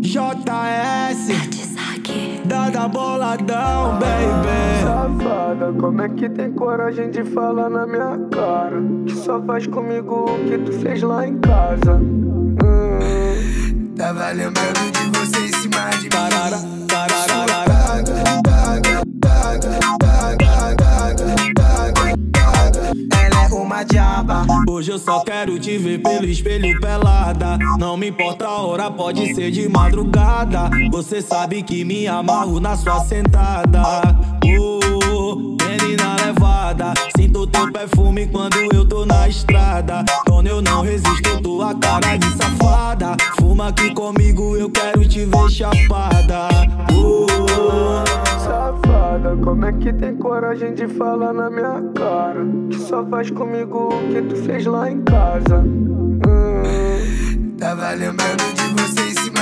JS Dada boladão, baby Safada, como é que tem coragem de falar na minha cara? Que só faz comigo o que tu fez lá em casa. Hum. Tava lembrando de você em cima de mim. Hoje eu só quero te ver pelo espelho pelada. Não me importa a hora, pode ser de madrugada. Você sabe que me amarro na sua sentada. Oh, menina levada. Sinto teu perfume quando eu tô na estrada. Quando eu não resisto, tua cara de safada. Fuma aqui comigo, eu quero te ver chapada. Oh, como é que tem coragem de falar na minha cara? Que só faz comigo o que tu fez lá em casa. Hum. Tava lembrando de você em cima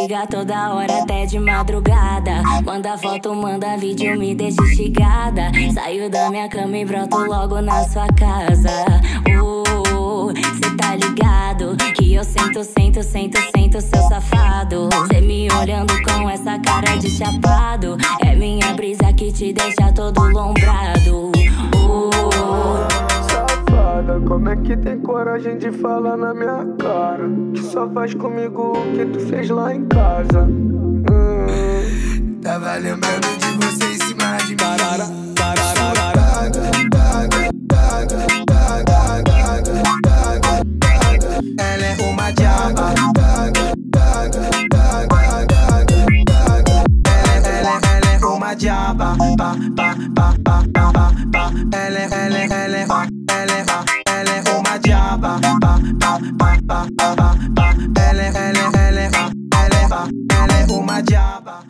liga toda hora até de madrugada. Manda foto, manda vídeo, me deixa instigada. Saio da minha cama e broto logo na sua casa. Oh, cê tá ligado que eu sento, sento, sento, sento, seu safado. Cê me olhando com essa cara de chapado. É minha brisa que te deixa todo lombrado. Como é que tem coragem de falar na minha cara? Que só faz comigo o que tu fez lá em casa. Hum. Tava lembrando de você em cima de mim. Tarara, tarara. Ela é uma diaba. Ela, ela, ela é uma diaba. Pa, pa, pa, pa, pa, pa, pa. Ela, ela, ela, ela, ela, Pa, pa, pa, pa, pa, pa, pa. Ela, ela, ela, ela, ela é uma diaba.